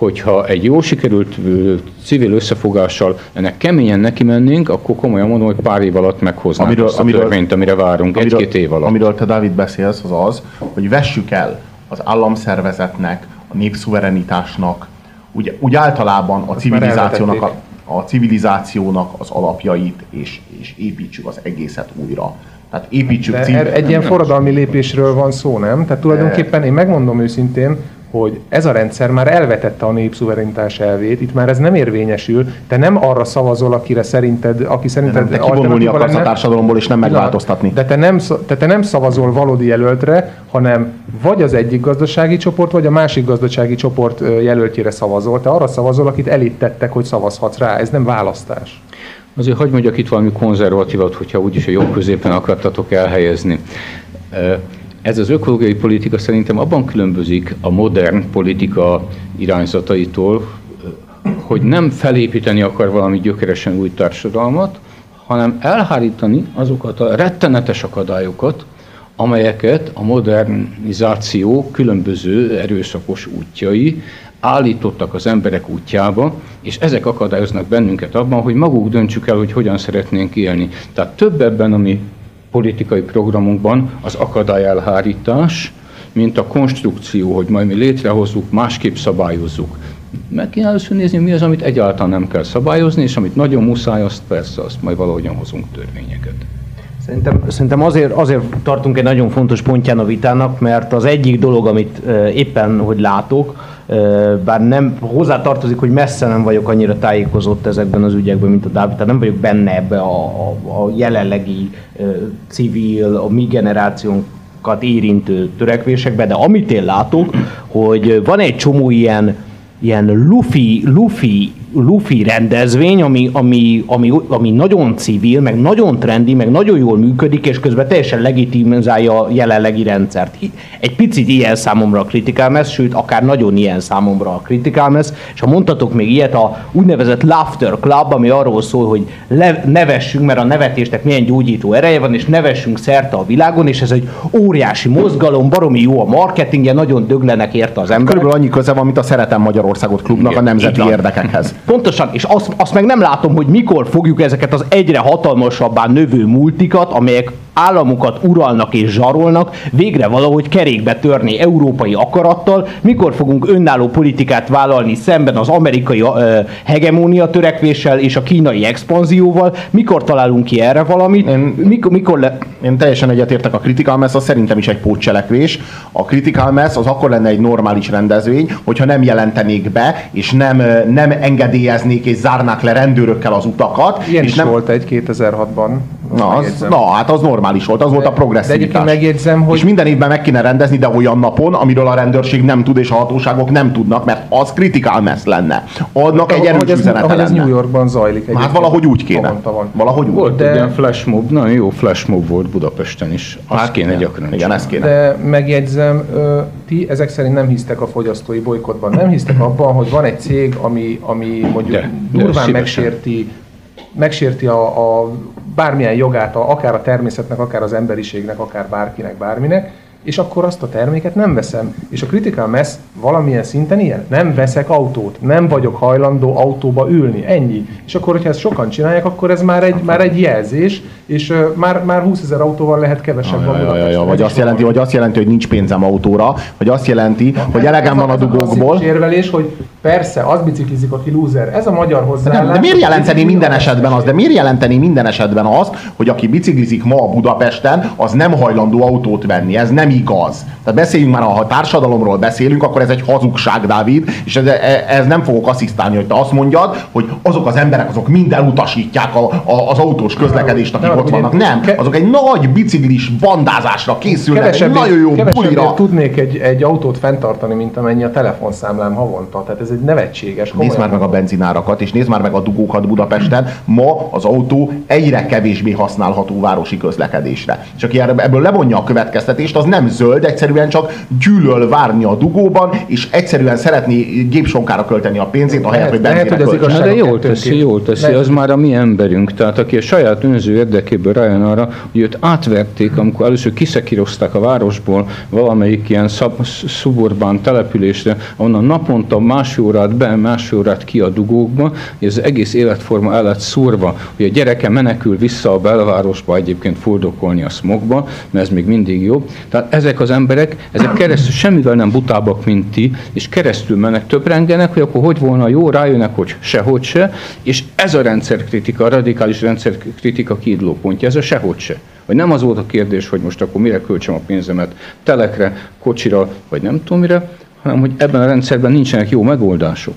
hogyha egy jó sikerült civil összefogással ennek keményen neki mennénk, akkor komolyan mondom, hogy pár év alatt meghoznánk amiről, azt a amiről, törvényt, amire várunk, egy-két év alatt.
Amiről te, Dávid, beszélsz, az az, hogy vessük el az államszervezetnek, a népszuverenitásnak, úgy, úgy általában a civilizációnak, a, a civilizációnak az alapjait, és, és építsük az egészet újra. Tehát építsük
De civil... Egy ilyen forradalmi lépésről van szó, nem? Tehát tulajdonképpen én megmondom őszintén, hogy ez a rendszer már elvetette a népszuverenitás elvét, itt már ez nem érvényesül, te nem arra szavazol, akire szerinted, aki szerinted...
De, de kivonulni akarsz a társadalomból, és nem megváltoztatni.
De te nem, te, te nem szavazol valódi jelöltre, hanem vagy az egyik gazdasági csoport, vagy a másik gazdasági csoport jelöltjére szavazol. Te arra szavazol, akit elítettek, hogy szavazhatsz rá. Ez nem választás.
Azért hagyd mondjak itt valami konzervatívat, hogyha úgyis a jobb középen akartatok elhelyezni. Ez az ökológiai politika szerintem abban különbözik a modern politika irányzataitól, hogy nem felépíteni akar valami gyökeresen új társadalmat, hanem elhárítani azokat a rettenetes akadályokat, amelyeket a modernizáció különböző erőszakos útjai állítottak az emberek útjába, és ezek akadályoznak bennünket abban, hogy maguk döntsük el, hogy hogyan szeretnénk élni. Tehát több ebben, ami politikai programunkban az akadályelhárítás, mint a konstrukció, hogy majd mi létrehozzuk, másképp szabályozzuk. Meg kéne először nézni, mi az, amit egyáltalán nem kell szabályozni, és amit nagyon muszáj, azt persze, azt majd valahogyan hozunk törvényeket.
Szerintem, szerintem azért, azért tartunk egy nagyon fontos pontján a vitának, mert az egyik dolog, amit éppen hogy látok, bár nem hozzá tartozik, hogy messze nem vagyok annyira tájékozott ezekben az ügyekben, mint a Dávid, tehát nem vagyok benne ebbe a, a, a jelenlegi civil, a mi generációnkat érintő törekvésekbe, de amit én látok, hogy van egy csomó ilyen, ilyen lufi, lufi Luffy rendezvény, ami, ami, ami, ami nagyon civil, meg nagyon trendi, meg nagyon jól működik, és közben teljesen legitimizálja a jelenlegi rendszert. Egy picit ilyen számomra a Critical Mass, sőt, akár nagyon ilyen számomra a Critical Mass, és ha mondhatok még ilyet, a úgynevezett Laughter Club, ami arról szól, hogy le, nevessünk, mert a nevetésnek milyen gyógyító ereje van, és nevessünk szerte a világon, és ez egy óriási mozgalom, baromi jó a marketingje, nagyon döglenek érte az ember.
Körülbelül annyi köze van, mint a Szeretem Magyarországot klubnak Igen, a nemzeti érdekekhez. <laughs>
Pontosan, és azt, azt meg nem látom, hogy mikor fogjuk ezeket az egyre hatalmasabbá növő multikat, amelyek államokat uralnak és zsarolnak, végre valahogy kerékbe törni európai akarattal, mikor fogunk önálló politikát vállalni szemben az amerikai uh, hegemónia törekvéssel és a kínai expanzióval, mikor találunk ki erre valamit,
én, mikor, mikor le... Én teljesen egyetértek a Critical Mass, az szerintem is egy pótcselekvés. A Critical Mass az akkor lenne egy normális rendezvény, hogyha nem jelentenék be, és nem, nem engedélyeznék és zárnák le rendőrökkel az utakat.
Ilyen
és
is
nem...
volt egy 2006-ban.
Na, az, na, hát az normális volt, az volt a progresszivitás.
De megjegyzem, hogy...
És minden évben meg kéne rendezni, de olyan napon, amiről a rendőrség nem tud, és a hatóságok nem tudnak, mert az kritikál messz lenne. Adnak egy erős üzenete
lenne. ez New Yorkban zajlik.
Hát valahogy úgy kéne. Van. Valahogy úgy.
Volt de... egy ilyen flashmob, nagyon jó flashmob volt Budapesten is. Azt hát, kéne gyakran
Igen, ezt kéne.
De megjegyzem, ti ezek szerint nem hisztek a fogyasztói bolykotban. Nem hisztek abban, hogy van egy cég, ami, ami mondjuk de, durván de megsérti megsérti a, a bármilyen jogát, akár a természetnek, akár az emberiségnek, akár bárkinek, bárminek, és akkor azt a terméket nem veszem. És a critical mass valamilyen szinten ilyen. Nem veszek autót, nem vagyok hajlandó autóba ülni, ennyi. És akkor, hogyha ezt sokan csinálják, akkor ez már egy, már egy jelzés, és uh, már, már 20 ezer autóval lehet kevesebb
a ja, ja, ja, vagy, azt jelenti, vagy azt jelenti, hogy nincs pénzem autóra, vagy azt jelenti, Na, hogy elegem van a dugókból.
Ez a érvelés, hogy persze, az biciklizik, aki loser. Ez a magyar hozzáállás.
De, de miért jelenteni minden esetben az? De miért jelenteni minden esetben azt, hogy aki biciklizik ma a Budapesten, az nem hajlandó autót venni? Ez nem igaz. Tehát beszéljünk már, ha a társadalomról beszélünk, akkor ez egy hazugság, Dávid, és ez, ez nem fogok asszisztálni, hogy te azt mondjad, hogy azok az emberek, azok minden utasítják a, a, az autós közlekedést, akik nem, ott vannak. Nem, azok egy nagy biciklis bandázásra készülnek, kevesebb, egy nagyon jó bulira.
tudnék egy, egy autót fenntartani, mint amennyi a telefonszámlám havonta. Tehát ez egy nevetséges.
Nézd már meg a benzinárakat, és nézd már meg a dugókat Budapesten. Ma az autó egyre kevésbé használható városi közlekedésre. Csak ebből levonja a következtetést, az nem nem zöld, egyszerűen csak gyűlöl várni a dugóban, és egyszerűen szeretné gépsonkára költeni a pénzét, ahelyett, hogy
lehet,
benzére
hogy az.
Na, de jól teszi, jól teszi, az már a mi emberünk. Tehát aki a saját önző érdekéből rájön arra, hogy őt átverték, amikor először kiszekírozták a városból valamelyik ilyen szab, szuburbán településre, onnan naponta másfél órát be, másfél órát ki a dugókba, hogy az egész életforma el lett szórva, hogy a gyereke menekül vissza a belvárosba egyébként fuldokolni a smogba, mert ez még mindig jobb. Tehát ezek az emberek, ezek keresztül semmivel nem butábbak, mint ti, és keresztül mennek, többrengenek, hogy akkor hogy volna jó, rájönnek, hogy sehogy se, és ez a rendszerkritika, a radikális rendszerkritika kiinduló pontja, ez a sehogy se. Hogy nem az volt a kérdés, hogy most akkor mire költsem a pénzemet, telekre, kocsira, vagy nem tudom mire, hanem hogy ebben a rendszerben nincsenek jó megoldások.